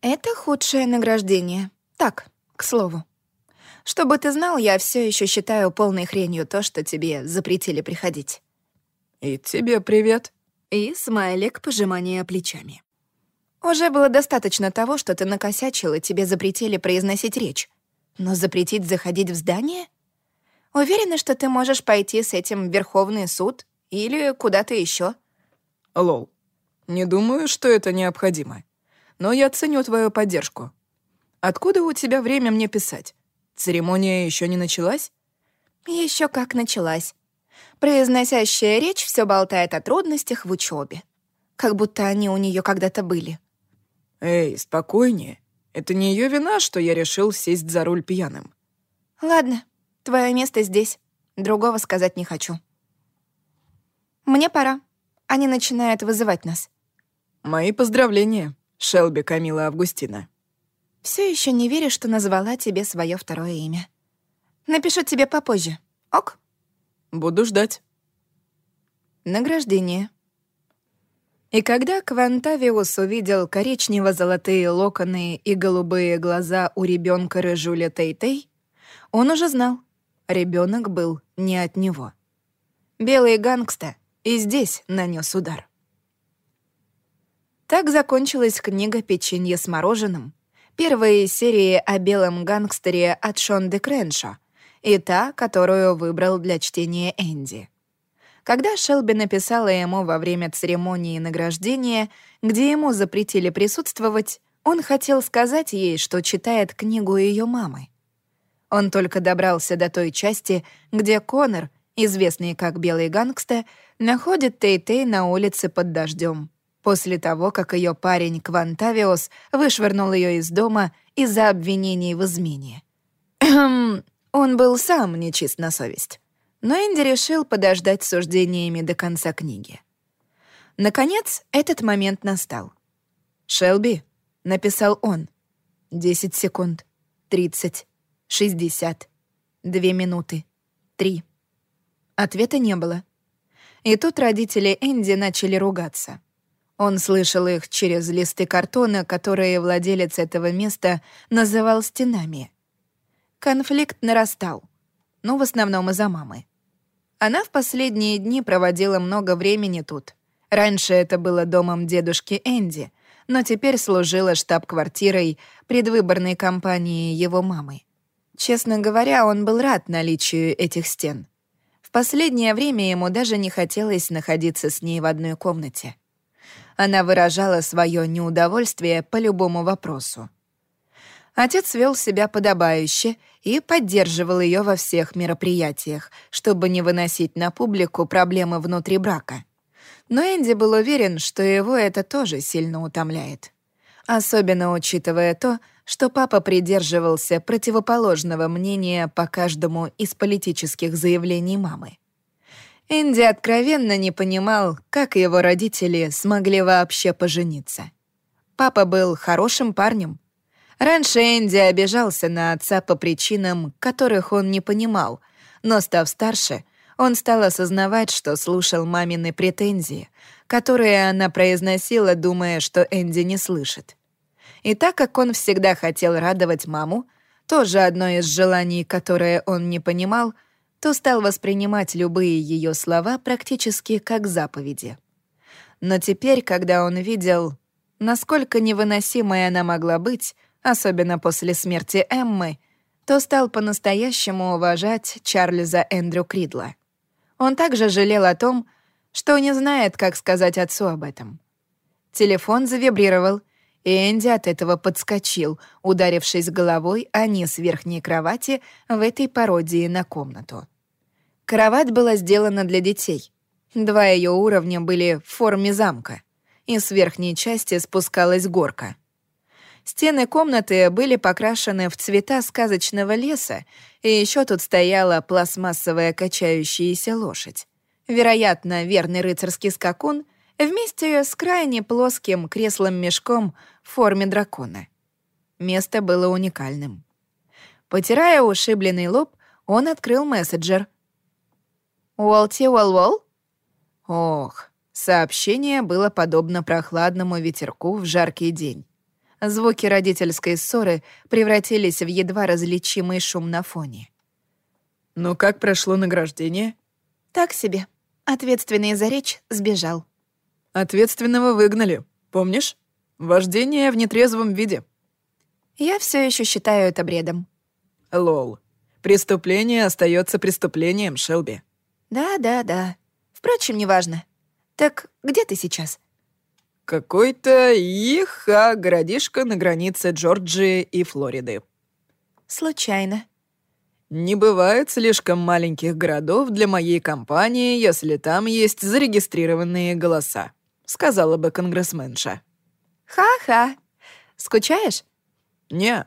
Это худшее награждение. Так, к слову. Чтобы ты знал, я все еще считаю полной хренью то, что тебе запретили приходить. И тебе привет. И смайлик пожимания плечами. Уже было достаточно того, что ты накосячил, и тебе запретили произносить речь. Но запретить заходить в здание? Уверена, что ты можешь пойти с этим в Верховный суд или куда-то еще. Лол, не думаю, что это необходимо. Но я ценю твою поддержку. Откуда у тебя время мне писать? Церемония еще не началась? Еще как началась. Произносящая речь все болтает о трудностях в учебе, как будто они у нее когда-то были. Эй, спокойнее. Это не ее вина, что я решил сесть за руль пьяным. Ладно, твое место здесь. Другого сказать не хочу. Мне пора. Они начинают вызывать нас. Мои поздравления, Шелби Камила Августина. Все еще не верю, что назвала тебе свое второе имя. Напишу тебе попозже. Ок? Буду ждать. Награждение. И когда Квантавиус увидел коричнево-золотые локоны и голубые глаза у ребенка Рыжуля Тей-Тей, он уже знал, ребенок был не от него. Белый гангста и здесь нанес удар. Так закончилась книга «Печенье с мороженым», первая из серии о белом гангстере от Шонды Креншо и та, которую выбрал для чтения Энди. Когда Шелби написала ему во время церемонии награждения, где ему запретили присутствовать, он хотел сказать ей, что читает книгу ее мамы. Он только добрался до той части, где Конор, известный как Белый гангста, находит Тей-Тей на улице под дождем, после того, как ее парень Квантавиос вышвырнул ее из дома из-за обвинений в измене. Он был сам нечист на совесть но Энди решил подождать суждениями до конца книги. Наконец, этот момент настал. «Шелби», — написал он. «Десять секунд, тридцать, шестьдесят, две минуты, три». Ответа не было. И тут родители Энди начали ругаться. Он слышал их через листы картона, которые владелец этого места называл стенами. Конфликт нарастал, но в основном из-за мамы. Она в последние дни проводила много времени тут. Раньше это было домом дедушки Энди, но теперь служила штаб-квартирой предвыборной кампании его мамы. Честно говоря, он был рад наличию этих стен. В последнее время ему даже не хотелось находиться с ней в одной комнате. Она выражала свое неудовольствие по любому вопросу. Отец вел себя подобающе и поддерживал ее во всех мероприятиях, чтобы не выносить на публику проблемы внутри брака. Но Энди был уверен, что его это тоже сильно утомляет. Особенно учитывая то, что папа придерживался противоположного мнения по каждому из политических заявлений мамы. Энди откровенно не понимал, как его родители смогли вообще пожениться. Папа был хорошим парнем, Раньше Энди обижался на отца по причинам, которых он не понимал, но, став старше, он стал осознавать, что слушал мамины претензии, которые она произносила, думая, что Энди не слышит. И так как он всегда хотел радовать маму, тоже одно из желаний, которое он не понимал, то стал воспринимать любые ее слова практически как заповеди. Но теперь, когда он видел, насколько невыносимой она могла быть, особенно после смерти Эммы, то стал по-настоящему уважать Чарльза Эндрю Кридла. Он также жалел о том, что не знает, как сказать отцу об этом. Телефон завибрировал, Энди от этого подскочил, ударившись головой о низ верхней кровати в этой пародии на комнату. Кровать была сделана для детей. Два ее уровня были в форме замка, и с верхней части спускалась горка — Стены комнаты были покрашены в цвета сказочного леса, и еще тут стояла пластмассовая качающаяся лошадь. Вероятно, верный рыцарский скакун вместе с крайне плоским креслом-мешком в форме дракона. Место было уникальным. Потирая ушибленный лоб, он открыл мессенджер. «Уолти Уолл-Уолл?» Ох, сообщение было подобно прохладному ветерку в жаркий день. Звуки родительской ссоры превратились в едва различимый шум на фоне. «Ну как прошло награждение?» «Так себе. Ответственный за речь сбежал». «Ответственного выгнали, помнишь? Вождение в нетрезвом виде». «Я все еще считаю это бредом». «Лол. Преступление остается преступлением, Шелби». «Да, да, да. Впрочем, неважно. Так где ты сейчас?» Какой-то иха городишко на границе Джорджии и Флориды. Случайно. Не бывает слишком маленьких городов для моей компании, если там есть зарегистрированные голоса, сказала бы конгрессменша. Ха-ха. Скучаешь? Не.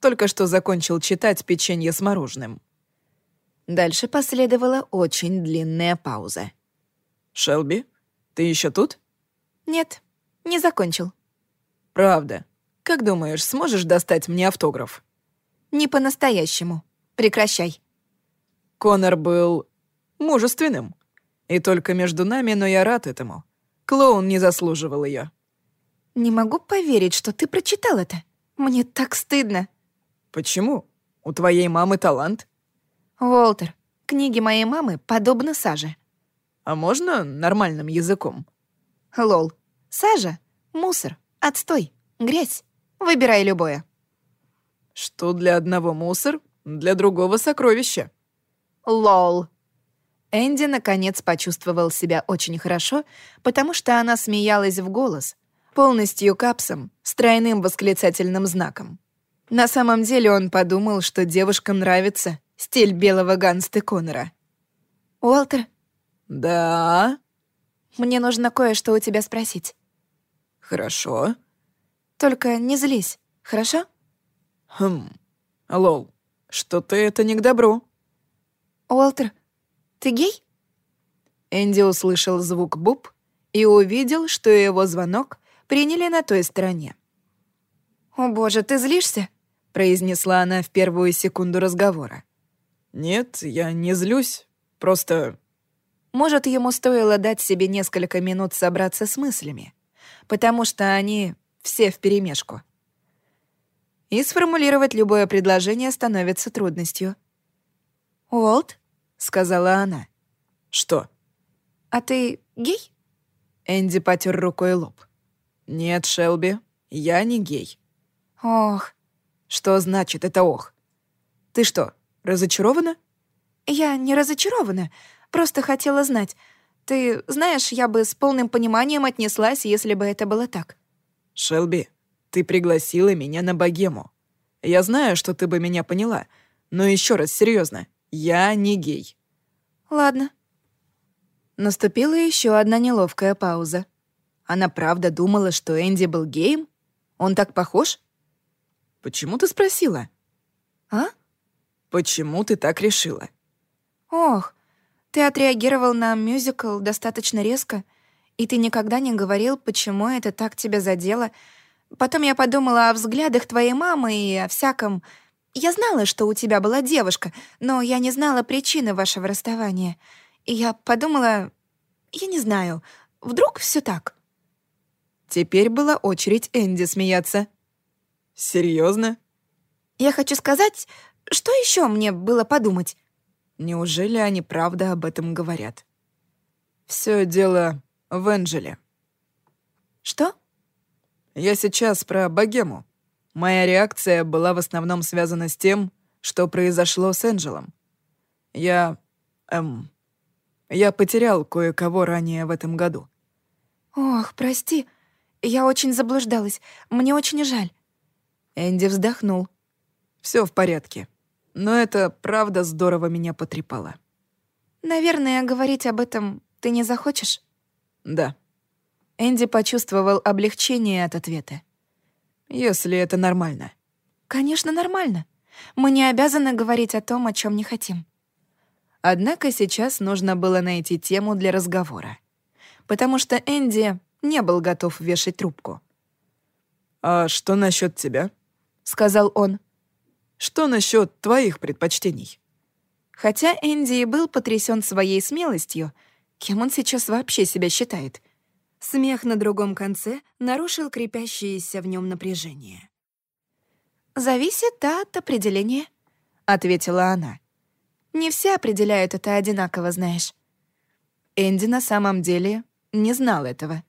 Только что закончил читать печенье с мороженым. Дальше последовала очень длинная пауза. Шелби, ты еще тут? Нет. Не закончил. Правда. Как думаешь, сможешь достать мне автограф? Не по-настоящему. Прекращай. Конор был мужественным. И только между нами, но я рад этому. Клоун не заслуживал ее. Не могу поверить, что ты прочитал это. Мне так стыдно. Почему? У твоей мамы талант. Уолтер, книги моей мамы подобны саже. А можно нормальным языком? Лол, Сажа, мусор, отстой, грязь. Выбирай любое. Что для одного мусор, для другого сокровище. Лол. Энди наконец почувствовал себя очень хорошо, потому что она смеялась в голос, полностью капсом, с тройным восклицательным знаком. На самом деле он подумал, что девушкам нравится стиль белого Ганста Коннора. «Уолтер?» «Да?» «Мне нужно кое-что у тебя спросить». «Хорошо». «Только не злись, хорошо?» «Хм, лол, что-то это не к добру». «Уолтер, ты гей?» Энди услышал звук буб и увидел, что его звонок приняли на той стороне. «О боже, ты злишься?» — произнесла она в первую секунду разговора. «Нет, я не злюсь. Просто...» Может, ему стоило дать себе несколько минут собраться с мыслями потому что они все вперемешку. И сформулировать любое предложение становится трудностью. «Уолт?» — сказала она. «Что?» «А ты гей?» Энди потер рукой лоб. «Нет, Шелби, я не гей». «Ох». «Что значит это ох? Ты что, разочарована?» «Я не разочарована, просто хотела знать, ты знаешь, я бы с полным пониманием отнеслась, если бы это было так. Шелби, ты пригласила меня на богему. Я знаю, что ты бы меня поняла, но еще раз серьезно, я не гей. Ладно. Наступила еще одна неловкая пауза. Она правда думала, что Энди был геем? Он так похож? Почему ты спросила? А? Почему ты так решила? Ох, ты отреагировал на мюзикл достаточно резко, и ты никогда не говорил, почему это так тебя задело. Потом я подумала о взглядах твоей мамы и о всяком. Я знала, что у тебя была девушка, но я не знала причины вашего расставания. И я подумала... Я не знаю, вдруг все так?» Теперь была очередь Энди смеяться. Серьезно? «Я хочу сказать, что еще мне было подумать?» Неужели они правда об этом говорят? Все дело в Энджеле. Что? Я сейчас про богему. Моя реакция была в основном связана с тем, что произошло с Энджелом. Я... эм... Я потерял кое-кого ранее в этом году. Ох, прости. Я очень заблуждалась. Мне очень жаль. Энди вздохнул. Все в порядке. Но это правда здорово меня потрепало. Наверное, говорить об этом ты не захочешь? Да. Энди почувствовал облегчение от ответа. Если это нормально. Конечно, нормально. Мы не обязаны говорить о том, о чем не хотим. Однако сейчас нужно было найти тему для разговора. Потому что Энди не был готов вешать трубку. «А что насчет тебя?» — сказал он. Что насчет твоих предпочтений? Хотя Энди и был потрясен своей смелостью, кем он сейчас вообще себя считает? Смех на другом конце нарушил крепящееся в нем напряжение. «Зависит от определения», — ответила она. «Не все определяют это одинаково, знаешь». Энди на самом деле не знал этого.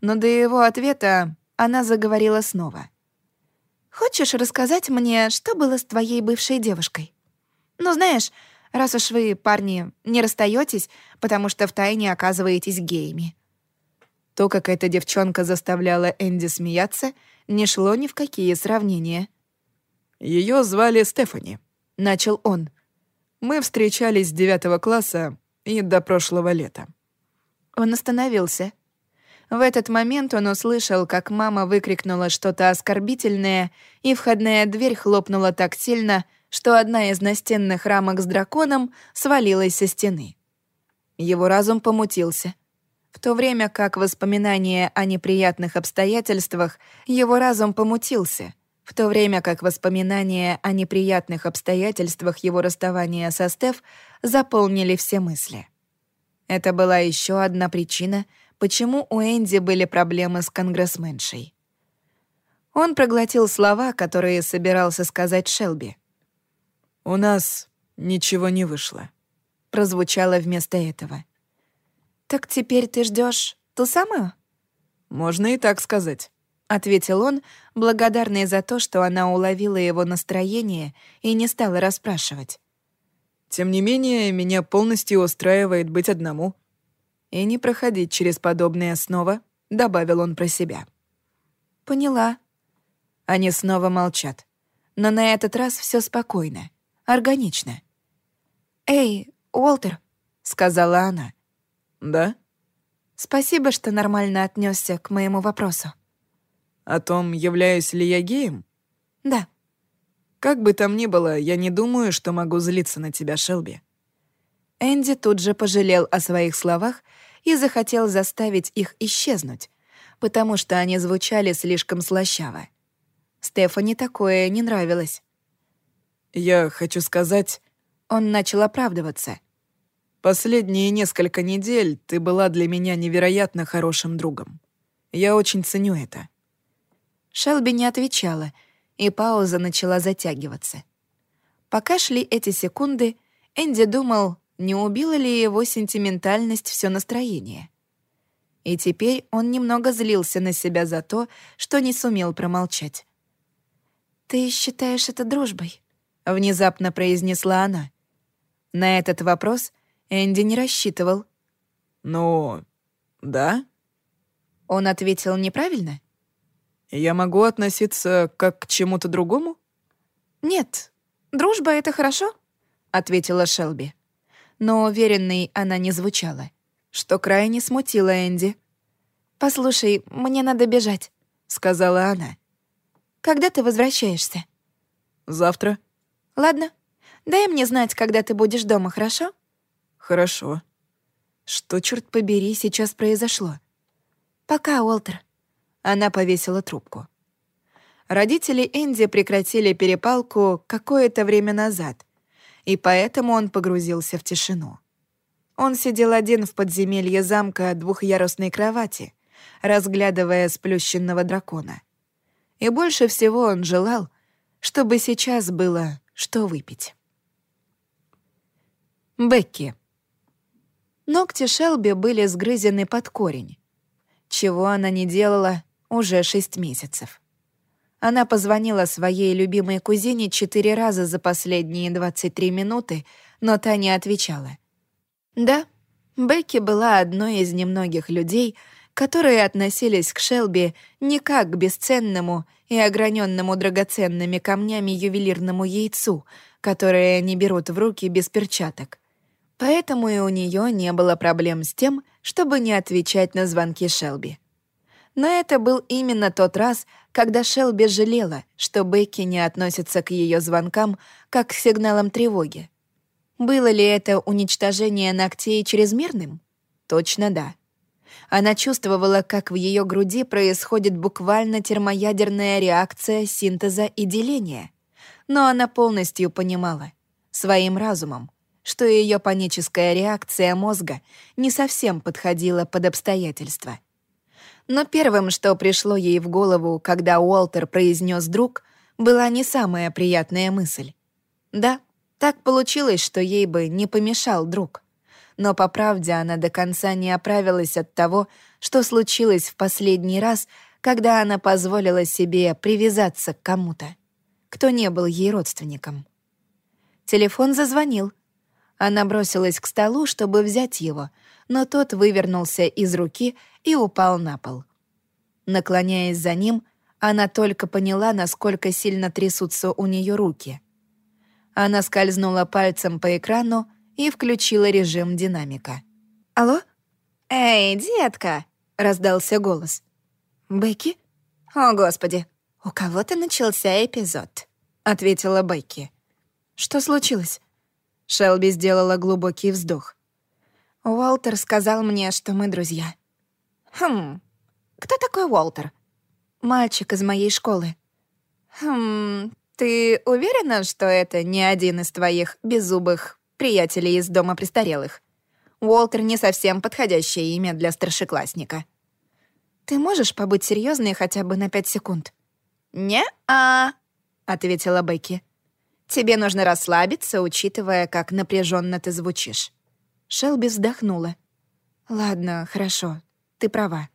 Но до его ответа она заговорила снова. «Хочешь рассказать мне, что было с твоей бывшей девушкой? Ну, знаешь, раз уж вы, парни, не расстаетесь, потому что втайне оказываетесь геями». То, как эта девчонка заставляла Энди смеяться, не шло ни в какие сравнения. Ее звали Стефани», — начал он. «Мы встречались с девятого класса и до прошлого лета». Он остановился. В этот момент он услышал, как мама выкрикнула что-то оскорбительное, и входная дверь хлопнула так сильно, что одна из настенных рамок с драконом свалилась со стены. Его разум помутился. В то время как воспоминания о неприятных обстоятельствах, его разум помутился, в то время как воспоминания о неприятных обстоятельствах его расставания со Стеф заполнили все мысли. Это была еще одна причина, почему у Энди были проблемы с конгрессменшей. Он проглотил слова, которые собирался сказать Шелби. «У нас ничего не вышло», — прозвучало вместо этого. «Так теперь ты ждешь ту самую?» «Можно и так сказать», — ответил он, благодарный за то, что она уловила его настроение и не стала расспрашивать. «Тем не менее, меня полностью устраивает быть одному», и не проходить через подобное снова», — добавил он про себя. «Поняла». Они снова молчат. Но на этот раз все спокойно, органично. «Эй, Уолтер», — сказала она. «Да?» «Спасибо, что нормально отнесся к моему вопросу». «О том, являюсь ли я геем?» «Да». «Как бы там ни было, я не думаю, что могу злиться на тебя, Шелби». Энди тут же пожалел о своих словах и захотел заставить их исчезнуть, потому что они звучали слишком слащаво. Стефани такое не нравилось. «Я хочу сказать...» Он начал оправдываться. Последние несколько недель ты была для меня невероятно хорошим другом. Я очень ценю это». Шелби не отвечала, и пауза начала затягиваться. Пока шли эти секунды, Энди думал, не убила ли его сентиментальность все настроение. И теперь он немного злился на себя за то, что не сумел промолчать. «Ты считаешь это дружбой?» — внезапно произнесла она. На этот вопрос Энди не рассчитывал. «Ну, да?» Он ответил неправильно? «Я могу относиться как к чему-то другому?» «Нет, дружба — это хорошо», — ответила Шелби. Но уверенной она не звучала, что крайне смутило Энди. «Послушай, мне надо бежать», — сказала она. «Когда ты возвращаешься?» «Завтра». «Ладно. Дай мне знать, когда ты будешь дома, хорошо?» «Хорошо». Что, черт побери, сейчас произошло? «Пока, Уолтер». Она повесила трубку. Родители Энди прекратили перепалку какое-то время назад, и поэтому он погрузился в тишину. Он сидел один в подземелье замка двухъярусной кровати, разглядывая сплющенного дракона. И больше всего он желал, чтобы сейчас было что выпить. Бекки. Ногти Шелби были сгрызены под корень. Чего она не делала уже шесть месяцев. Она позвонила своей любимой кузине четыре раза за последние 23 минуты, но та не отвечала. Да, Бекки была одной из немногих людей, которые относились к Шелби не как к бесценному и ограненному драгоценными камнями ювелирному яйцу, которое они берут в руки без перчаток — Поэтому и у нее не было проблем с тем, чтобы не отвечать на звонки Шелби. Но это был именно тот раз, когда Шелби жалела, что Бекки не относится к ее звонкам как к сигналам тревоги. Было ли это уничтожение ногтей чрезмерным? Точно да. Она чувствовала, как в ее груди происходит буквально термоядерная реакция синтеза и деления. Но она полностью понимала, своим разумом, что ее паническая реакция мозга не совсем подходила под обстоятельства. Но первым, что пришло ей в голову, когда Уолтер произнес «друг», была не самая приятная мысль. Да, так получилось, что ей бы не помешал друг. Но по правде она до конца не оправилась от того, что случилось в последний раз, когда она позволила себе привязаться к кому-то, кто не был ей родственником. Телефон зазвонил. Она бросилась к столу, чтобы взять его, но тот вывернулся из руки и упал на пол. Наклоняясь за ним, она только поняла, насколько сильно трясутся у нее руки. Она скользнула пальцем по экрану и включила режим динамика. «Алло? Эй, детка!» — раздался голос. «Бекки?» «О, Господи! У кого-то начался эпизод», — ответила Бекки. «Что случилось?» Шелби сделала глубокий вздох. «Уолтер сказал мне, что мы друзья». «Хм, кто такой Уолтер?» «Мальчик из моей школы». «Хм, ты уверена, что это не один из твоих беззубых приятелей из дома престарелых? Уолтер не совсем подходящее имя для старшеклассника». «Ты можешь побыть серьезной хотя бы на пять секунд?» «Не-а», — ответила Бекки. «Тебе нужно расслабиться, учитывая, как напряженно ты звучишь». Шелби вздохнула. «Ладно, хорошо, ты права.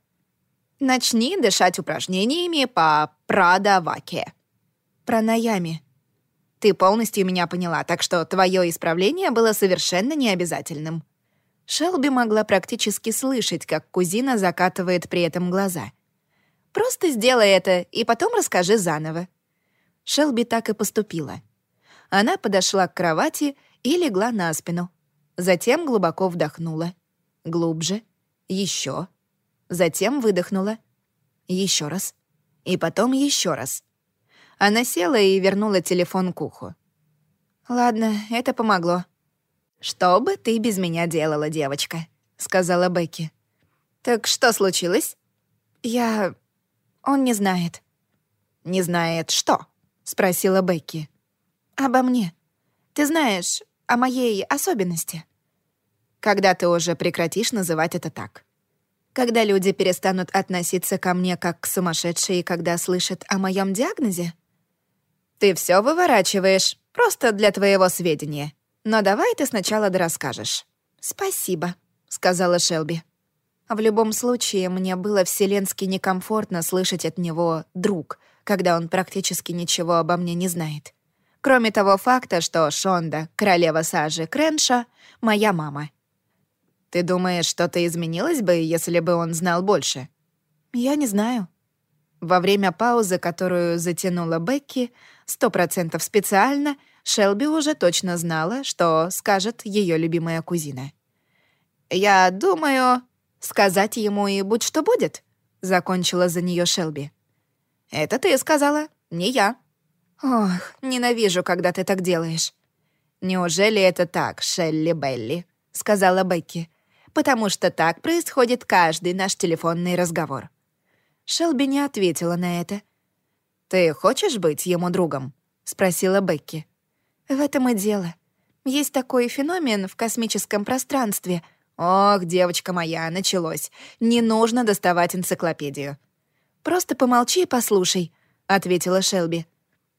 Начни дышать упражнениями по прадаваке. Пранаями. Ты полностью меня поняла, так что твое исправление было совершенно необязательным. Шелби могла практически слышать, как кузина закатывает при этом глаза. «Просто сделай это, и потом расскажи заново». Шелби так и поступила. Она подошла к кровати и легла на спину. Затем глубоко вдохнула. Глубже. Еще. Затем выдохнула. Еще раз. И потом еще раз. Она села и вернула телефон к уху. «Ладно, это помогло. «Что бы ты без меня делала, девочка?» — сказала Бекки. «Так что случилось?» «Я... Он не знает». «Не знает что?» — спросила Бекки. «Обо мне. Ты знаешь, о моей особенности». «Когда ты уже прекратишь называть это так?» «Когда люди перестанут относиться ко мне как к сумасшедшей, когда слышат о моем диагнозе?» «Ты все выворачиваешь, просто для твоего сведения», но давай ты сначала дорасскажешь». «Спасибо», — сказала Шелби. В любом случае, мне было вселенски некомфортно слышать от него «друг», когда он практически ничего обо мне не знает. Кроме того факта, что Шонда, королева сажи Кренша, моя мама. Ты думаешь, что-то изменилось бы, если бы он знал больше? Я не знаю. Во время паузы, которую затянула Бекки, сто процентов специально — Шелби уже точно знала, что скажет ее любимая кузина. «Я думаю, сказать ему и будь что будет», — закончила за нее Шелби. «Это ты сказала, не я». «Ох, ненавижу, когда ты так делаешь». «Неужели это так, Шелли Белли?» — сказала Бекки. «Потому что так происходит каждый наш телефонный разговор». Шелби не ответила на это. «Ты хочешь быть ему другом?» — спросила Бекки. В этом и дело. Есть такой феномен в космическом пространстве. Ох, девочка моя, началось. Не нужно доставать энциклопедию. Просто помолчи и послушай, ответила Шелби.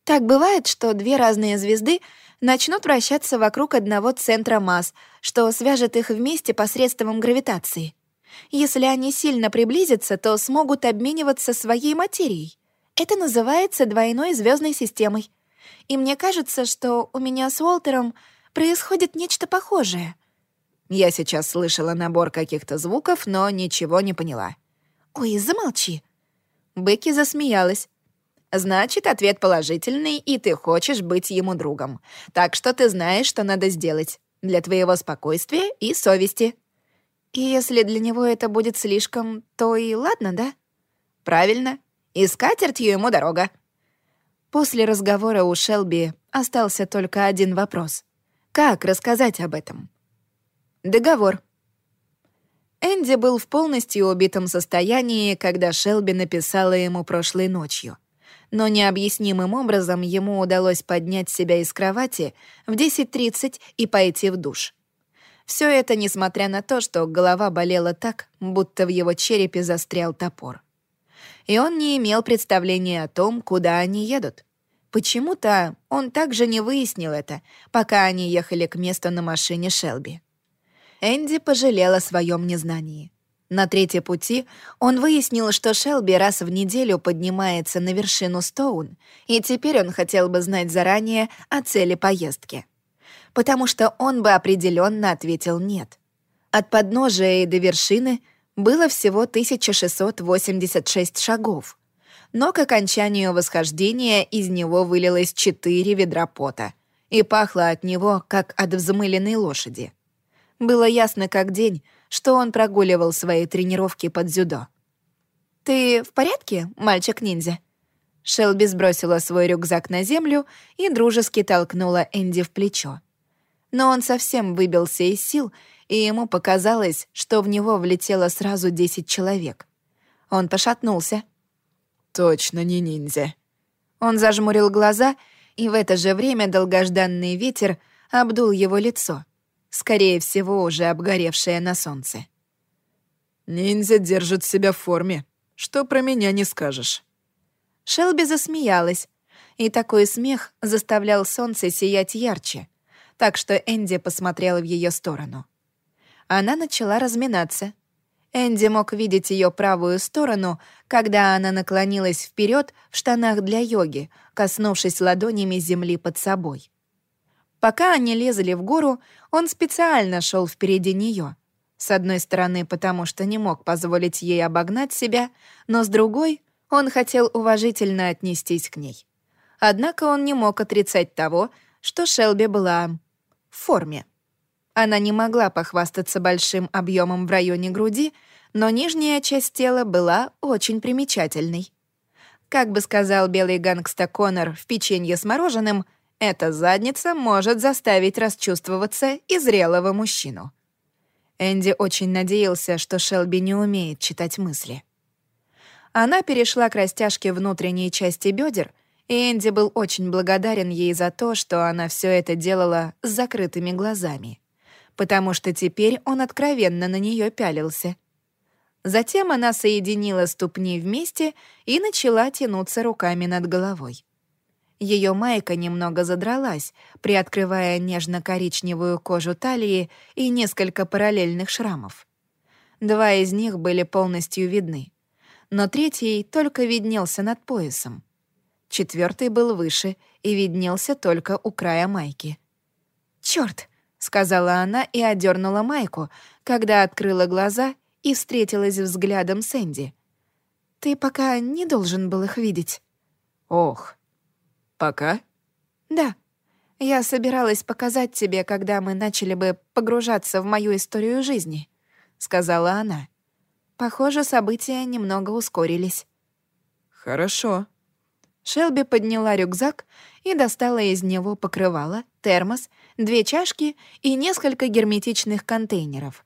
Так бывает, что две разные звезды начнут вращаться вокруг одного центра масс, что свяжет их вместе посредством гравитации. Если они сильно приблизятся, то смогут обмениваться своей материей. Это называется двойной звездной системой — и мне кажется, что у меня с Уолтером происходит нечто похожее. Я сейчас слышала набор каких-то звуков, но ничего не поняла. «Ой, замолчи!» Бекки засмеялась. «Значит, ответ положительный, и ты хочешь быть ему другом. Так что ты знаешь, что надо сделать. Для твоего спокойствия и совести». «И если для него это будет слишком, то и ладно, да?» «Правильно. И с ему дорога», После разговора у Шелби остался только один вопрос. Как рассказать об этом? Договор. Энди был в полностью убитом состоянии, когда Шелби написала ему прошлой ночью. Но необъяснимым образом ему удалось поднять себя из кровати в 10.30 и пойти в душ. Все это несмотря на то, что голова болела так, будто в его черепе застрял топор. И он не имел представления о том, куда они едут. Почему-то он также не выяснил это, пока они ехали к месту на машине Шелби. Энди пожалел о своем незнании. На третьей пути он выяснил, что Шелби раз в неделю поднимается на вершину Стоун, и теперь он хотел бы знать заранее о цели поездки. Потому что он бы определенно ответил «нет». От подножия и до вершины было всего 1686 шагов, но к окончанию восхождения из него вылилось четыре ведра пота и пахло от него, как от взмыленной лошади. Было ясно как день, что он прогуливал свои тренировки под дзюдо. «Ты в порядке, мальчик-ниндзя?» Шелби сбросила свой рюкзак на землю и дружески толкнула Энди в плечо. Но он совсем выбился из сил, и ему показалось, что в него влетело сразу десять человек. Он пошатнулся. «Точно не ниндзя». Он зажмурил глаза, и в это же время долгожданный ветер обдул его лицо скорее всего, уже обгоревшая на солнце. «Ниндзя держит себя в форме. Что про меня не скажешь?» Шелби засмеялась, и такой смех заставлял солнце сиять ярче, так что Энди посмотрела в ее сторону. Она начала разминаться. Энди мог видеть ее правую сторону, когда она наклонилась вперед в штанах для йоги, коснувшись ладонями земли под собой. Пока они лезли в гору, он специально шел впереди нее. С одной стороны, потому что не мог позволить ей обогнать себя, но с другой, он хотел уважительно отнестись к ней. Однако он не мог отрицать того, что Шелби была в форме. Она не могла похвастаться большим объемом в районе груди, но нижняя часть тела была очень примечательной. Как бы сказал белый гангста Коннор в «Печенье с мороженым», эта задница может заставить расчувствоваться и зрелого мужчину. Энди очень надеялся, что Шелби не умеет читать мысли. Она перешла к растяжке внутренней части бедер, и Энди был очень благодарен ей за то, что она все это делала с закрытыми глазами, потому что теперь он откровенно на нее пялился. Затем она соединила ступни вместе и начала тянуться руками над головой. Ее майка немного задралась, приоткрывая нежно-коричневую кожу талии и несколько параллельных шрамов. Два из них были полностью видны, но третий только виднелся над поясом. Четвертый был выше и виднелся только у края майки. «Чёрт!» — сказала она и одернула майку, когда открыла глаза и встретилась взглядом с Энди. «Ты пока не должен был их видеть». «Ох!» Пока? Да. Я собиралась показать тебе, когда мы начали бы погружаться в мою историю жизни, сказала она. Похоже, события немного ускорились. Хорошо. Шелби подняла рюкзак и достала из него покрывало, термос, две чашки и несколько герметичных контейнеров.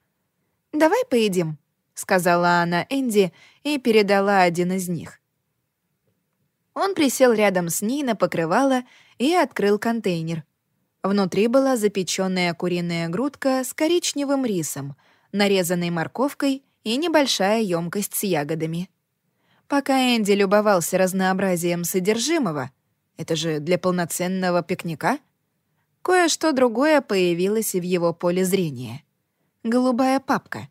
«Давай поедим», — сказала она Энди и передала один из них. Он присел рядом с ней на покрывало и открыл контейнер. Внутри была запеченная куриная грудка с коричневым рисом, нарезанной морковкой и небольшая емкость с ягодами. Пока Энди любовался разнообразием содержимого, это же для полноценного пикника, кое-что другое появилось в его поле зрения. Голубая папка.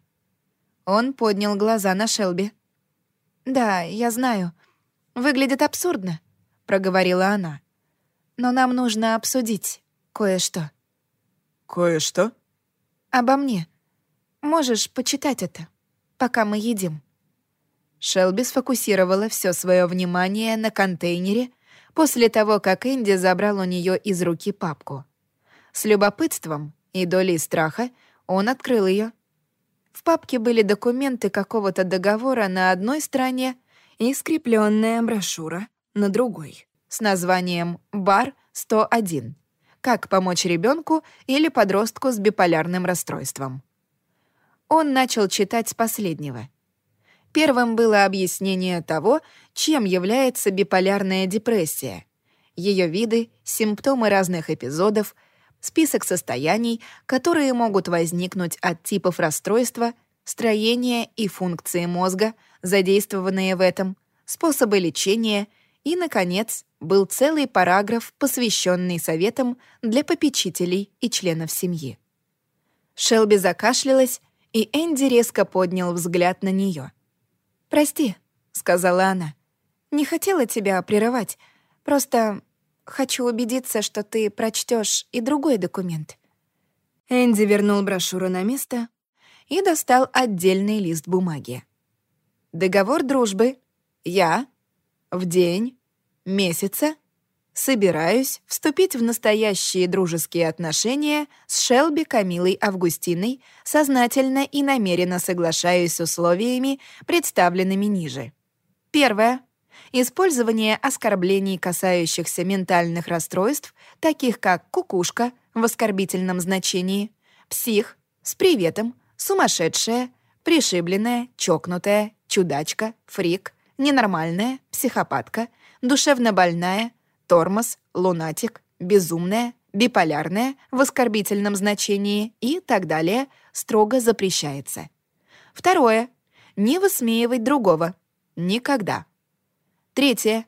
Он поднял глаза на Шелби. «Да, я знаю. «Выглядит абсурдно», — проговорила она. «Но нам нужно обсудить кое-что». «Кое-что?» «Обо мне. Можешь почитать это, пока мы едим». Шелби сфокусировала все свое внимание на контейнере после того, как Энди забрал у нее из руки папку. С любопытством и долей страха он открыл ее. В папке были документы какого-то договора на одной стороне, и скрепленная брошюра на другой с названием «Бар 101. Как помочь ребенку или подростку с биполярным расстройством». Он начал читать с последнего. Первым было объяснение того, чем является биполярная депрессия, ее виды, симптомы разных эпизодов, список состояний, которые могут возникнуть от типов расстройства, строения и функции мозга — задействованные в этом, способы лечения и, наконец, был целый параграф, посвященный советам для попечителей и членов семьи. Шелби закашлялась, и Энди резко поднял взгляд на нее. «Прости», — сказала она. «Не хотела тебя прерывать. Просто хочу убедиться, что ты прочтешь и другой документ». Энди вернул брошюру на место и достал отдельный лист бумаги. «Договор дружбы. Я. В день. Месяца. Собираюсь вступить в настоящие дружеские отношения с Шелби Камилой Августиной, сознательно и намеренно соглашаюсь с условиями, представленными ниже. Первое. Использование оскорблений, касающихся ментальных расстройств, таких как кукушка в оскорбительном значении, псих с приветом, сумасшедшая, пришибленная, чокнутая, чудачка, фрик, ненормальная, психопатка, душевно больная, тормоз, лунатик, безумная, биполярная в оскорбительном значении и так далее строго запрещается. Второе. Не высмеивать другого. Никогда. Третье.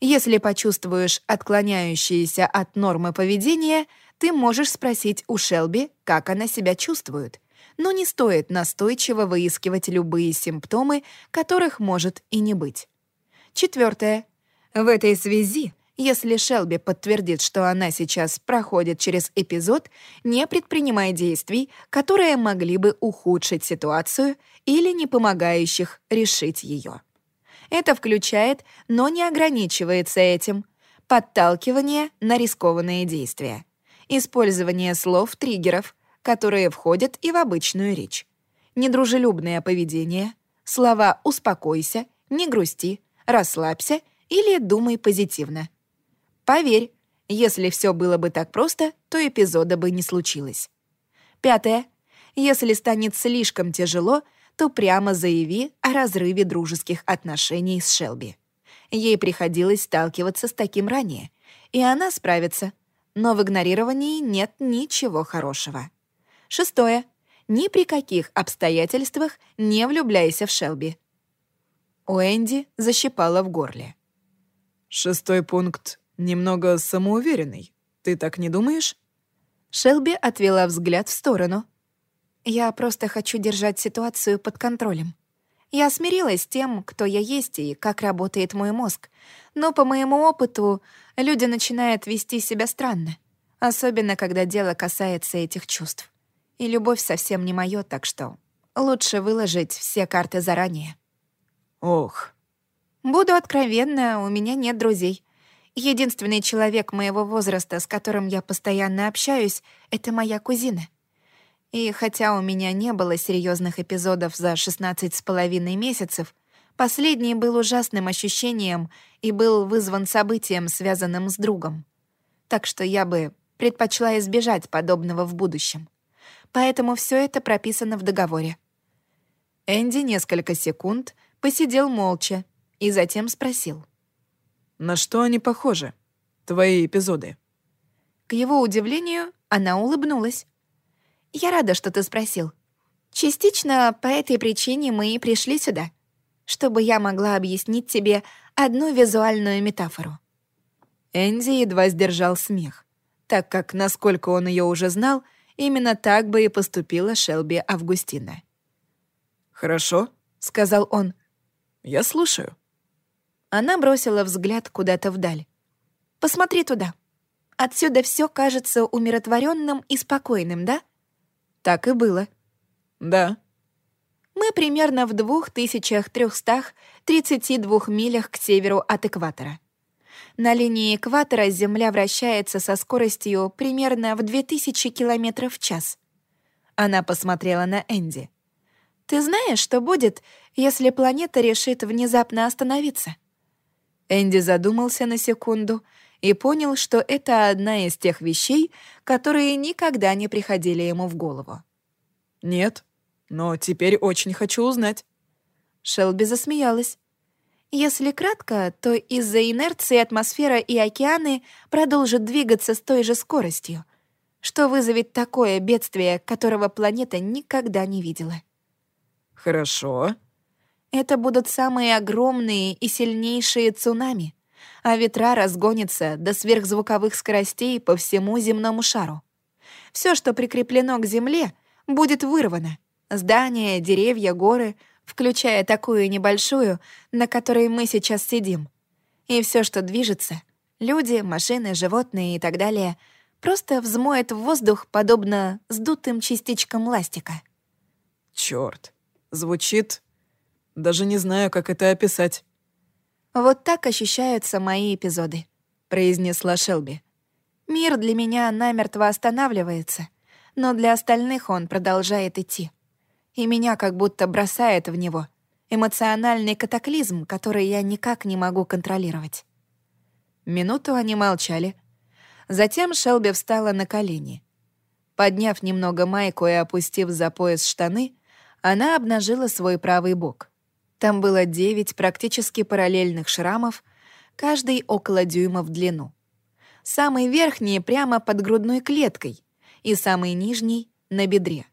Если почувствуешь отклоняющиеся от нормы поведения, ты можешь спросить у Шелби, как она себя чувствует. Но не стоит настойчиво выискивать любые симптомы, которых может и не быть. Четвертое. В этой связи, если Шелби подтвердит, что она сейчас проходит через эпизод, не предпринимай действий, которые могли бы ухудшить ситуацию или не помогающих решить ее. Это включает, но не ограничивается этим, подталкивание на рискованные действия, использование слов-триггеров, которые входят и в обычную речь, недружелюбное поведение, слова «успокойся», «не грусти», «расслабься» или «думай позитивно». Поверь, если все было бы так просто, то эпизода бы не случилось. Пятое. Если станет слишком тяжело — то прямо заяви о разрыве дружеских отношений с Шелби. Ей приходилось сталкиваться с таким ранее, и она справится, но в игнорировании нет ничего хорошего. Шестое. Ни при каких обстоятельствах не влюбляйся в Шелби. У Энди защипало в горле. «Шестой пункт немного самоуверенный. Ты так не думаешь?» Шелби отвела взгляд в сторону — я просто хочу держать ситуацию под контролем. Я смирилась с тем, кто я есть и как работает мой мозг. Но по моему опыту люди начинают вести себя странно. Особенно, когда дело касается этих чувств. И любовь совсем не моё, так что лучше выложить все карты заранее. Ох. Буду откровенна, у меня нет друзей. Единственный человек моего возраста, с которым я постоянно общаюсь, — это моя кузина. И хотя у меня не было серьезных эпизодов за 16 с половиной месяцев, последний был ужасным ощущением и был вызван событием, связанным с другом. Так что я бы предпочла избежать подобного в будущем. Поэтому все это прописано в договоре. Энди несколько секунд посидел молча и затем спросил. «На что они похожи? Твои эпизоды?» К его удивлению, она улыбнулась. Я рада, что ты спросил. Частично по этой причине мы и пришли сюда, чтобы я могла объяснить тебе одну визуальную метафору». Энди едва сдержал смех, так как, насколько он ее уже знал, именно так бы и поступила Шелби Августина. «Хорошо», — сказал он. «Я слушаю». Она бросила взгляд куда-то вдаль. «Посмотри туда. Отсюда все кажется умиротворенным и спокойным, да?» Так и было. Да. Мы примерно в 2332 милях к северу от экватора. На линии экватора Земля вращается со скоростью примерно в 2000 км в час. Она посмотрела на Энди. «Ты знаешь, что будет, если планета решит внезапно остановиться?» Энди задумался на секунду и понял, что это одна из тех вещей, которые никогда не приходили ему в голову. «Нет, но теперь очень хочу узнать». Шелби засмеялась. Если кратко, то из-за инерции атмосфера и океаны продолжат двигаться с той же скоростью, что вызовет такое бедствие, которого планета никогда не видела. «Хорошо». Это будут самые огромные и сильнейшие цунами, а ветра разгонятся до сверхзвуковых скоростей по всему земному шару. Все, что прикреплено к земле, будет вырвано. Здания, деревья, горы, включая такую небольшую, на которой мы сейчас сидим. И все, что движется — люди, машины, животные и так далее — просто взмоет в воздух, подобно сдутым частичкам ластика. Черт, звучит... Даже не знаю, как это описать. «Вот так ощущаются мои эпизоды», — произнесла Шелби. «Мир для меня намертво останавливается, но для остальных он продолжает идти. И меня как будто бросает в него. Эмоциональный катаклизм, который я никак не могу контролировать». Минуту они молчали — Затем Шелби встала на колени. Подняв немного майку и опустив за пояс штаны, она обнажила свой правый бок. Там было девять практически параллельных шрамов, каждый около дюйма в длину. Самый верхний прямо под грудной клеткой и самый нижний — на бедре.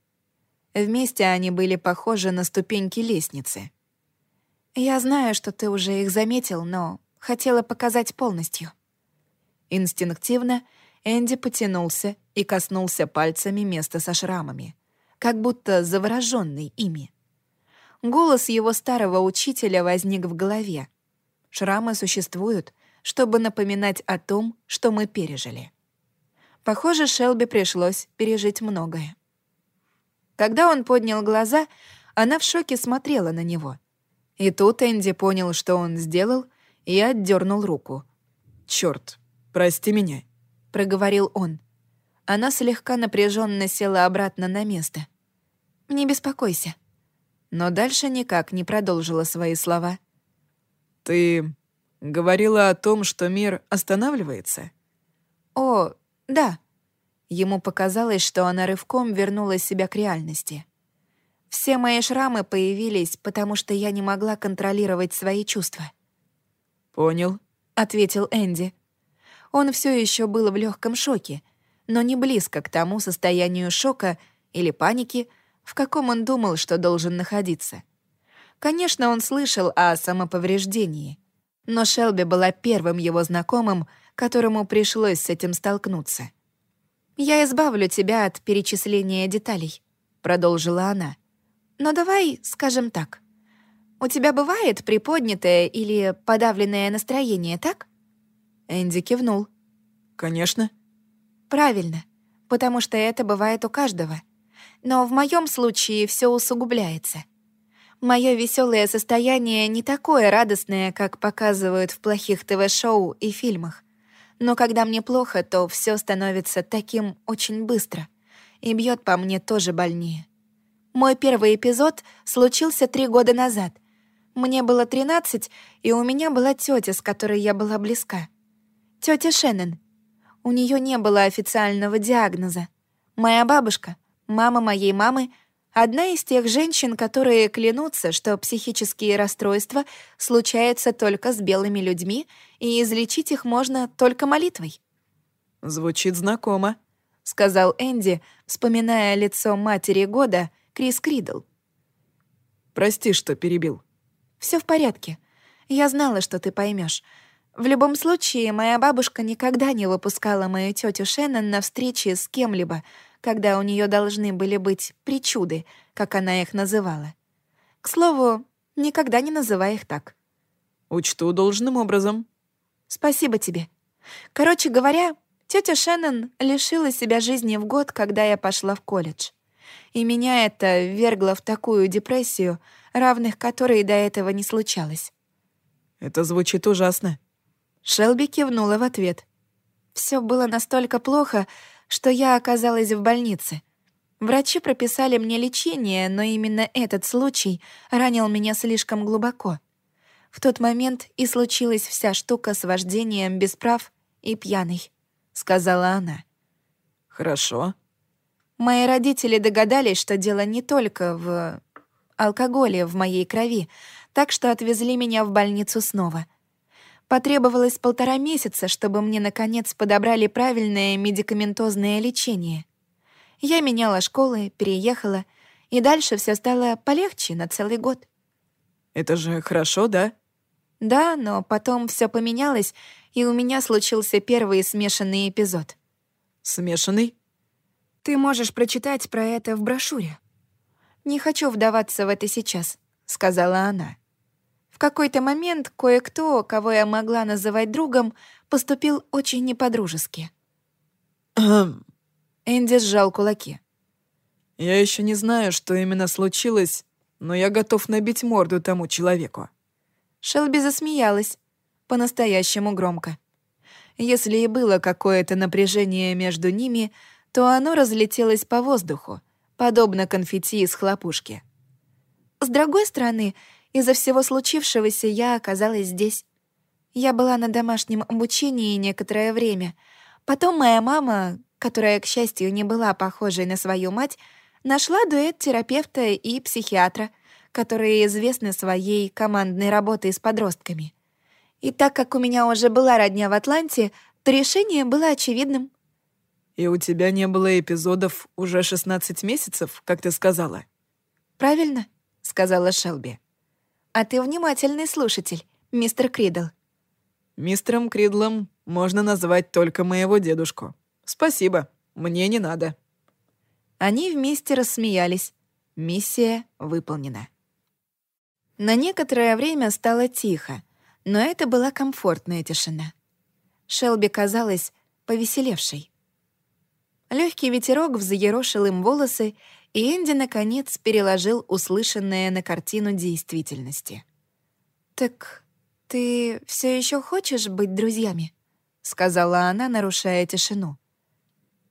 Вместе они были похожи на ступеньки лестницы. «Я знаю, что ты уже их заметил, но хотела показать полностью», Инстинктивно Энди потянулся и коснулся пальцами места со шрамами, как будто завороженный ими. Голос его старого учителя возник в голове. Шрамы существуют, чтобы напоминать о том, что мы пережили. Похоже, Шелби пришлось пережить многое. Когда он поднял глаза, она в шоке смотрела на него. И тут Энди понял, что он сделал, и отдернул руку. Черт, «Прости меня», — проговорил он. Она слегка напряженно села обратно на место. «Не беспокойся». Но дальше никак не продолжила свои слова. «Ты говорила о том, что мир останавливается?» «О, да». Ему показалось, что она рывком вернула себя к реальности. Все мои шрамы появились, потому что я не могла контролировать свои чувства. «Понял», — ответил Энди. Он все еще был в легком шоке, но не близко к тому состоянию шока или паники, в каком он думал, что должен находиться. Конечно, он слышал о самоповреждении, но Шелби была первым его знакомым, которому пришлось с этим столкнуться. «Я избавлю тебя от перечисления деталей», — продолжила она. «Но давай скажем так. У тебя бывает приподнятое или подавленное настроение, так?» Энди кивнул. «Конечно». «Правильно, потому что это бывает у каждого. Но в моем случае все усугубляется. Мое веселое состояние не такое радостное, как показывают в плохих ТВ-шоу и фильмах. Но когда мне плохо, то все становится таким очень быстро. И бьет по мне тоже больнее. Мой первый эпизод случился три года назад. Мне было 13, и у меня была тетя, с которой я была близка. Тетя Шеннон. У нее не было официального диагноза. Моя бабушка, мама моей мамы, одна из тех женщин, которые клянутся, что психические расстройства случаются только с белыми людьми, и излечить их можно только молитвой. «Звучит знакомо», — сказал Энди, вспоминая лицо матери года, Крис Кридл. «Прости, что перебил». Все в порядке. Я знала, что ты поймешь. В любом случае, моя бабушка никогда не выпускала мою тетю Шеннон на встречи с кем-либо, когда у нее должны были быть причуды, как она их называла. К слову, никогда не называй их так. Учту должным образом. Спасибо тебе. Короче говоря, тетя Шеннон лишила себя жизни в год, когда я пошла в колледж. И меня это ввергло в такую депрессию, равных которой до этого не случалось. Это звучит ужасно. Шелби кивнула в ответ. Все было настолько плохо, что я оказалась в больнице. Врачи прописали мне лечение, но именно этот случай ранил меня слишком глубоко. В тот момент и случилась вся штука с вождением без прав и пьяной, — сказала она. «Хорошо». Мои родители догадались, что дело не только в алкоголе в моей крови, так что отвезли меня в больницу снова — Потребовалось полтора месяца, чтобы мне, наконец, подобрали правильное медикаментозное лечение. Я меняла школы, переехала, и дальше все стало полегче на целый год. Это же хорошо, да? Да, но потом все поменялось, и у меня случился первый смешанный эпизод. Смешанный? Ты можешь прочитать про это в брошюре. Не хочу вдаваться в это сейчас, сказала она. В какой-то момент кое-кто, кого я могла называть другом, поступил очень неподружески. Энди сжал кулаки. «Я еще не знаю, что именно случилось, но я готов набить морду тому человеку». Шелби засмеялась, по-настоящему громко. Если и было какое-то напряжение между ними, то оно разлетелось по воздуху, подобно конфетти из хлопушки. С другой стороны, из-за всего случившегося я оказалась здесь. Я была на домашнем обучении некоторое время. Потом моя мама, которая, к счастью, не была похожей на свою мать, нашла дуэт терапевта и психиатра, которые известны своей командной работой с подростками. И так как у меня уже была родня в Атланте, то решение было очевидным. «И у тебя не было эпизодов уже 16 месяцев, как ты сказала?» «Правильно», — сказала Шелби. «А ты внимательный слушатель, мистер Кридл». «Мистером Кридлом можно назвать только моего дедушку. Спасибо, мне не надо». Они вместе рассмеялись. Миссия выполнена. На некоторое время стало тихо, но это была комфортная тишина. Шелби казалась повеселевшей. Легкий ветерок взъерошил им волосы, и Энди, наконец, переложил услышанное на картину действительности. «Так ты все еще хочешь быть друзьями?» — сказала она, нарушая тишину.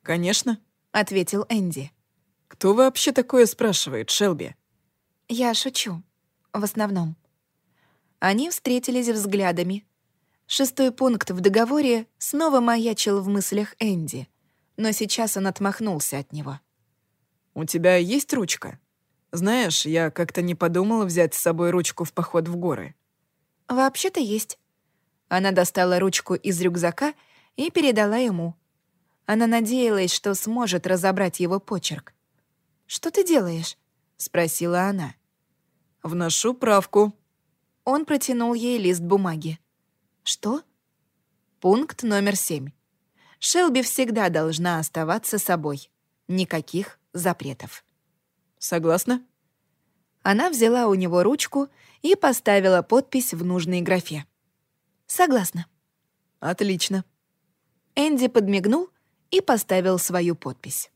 «Конечно», — ответил Энди. «Кто вообще такое спрашивает, Шелби?» «Я шучу. В основном». Они встретились взглядами. Шестой пункт в договоре снова маячил в мыслях Энди, но сейчас он отмахнулся от него. «У тебя есть ручка? Знаешь, я как-то не подумала взять с собой ручку в поход в горы». «Вообще-то есть». Она достала ручку из рюкзака и передала ему. Она надеялась, что сможет разобрать его почерк. «Что ты делаешь?» — спросила она. «Вношу правку», он протянул ей лист бумаги. «Что?» Пункт номер семь. Шелби всегда должна оставаться собой. Никаких запретов. «Согласна?» Она взяла у него ручку и поставила подпись в нужной графе. «Согласна». «Отлично». Энди подмигнул и поставил свою подпись.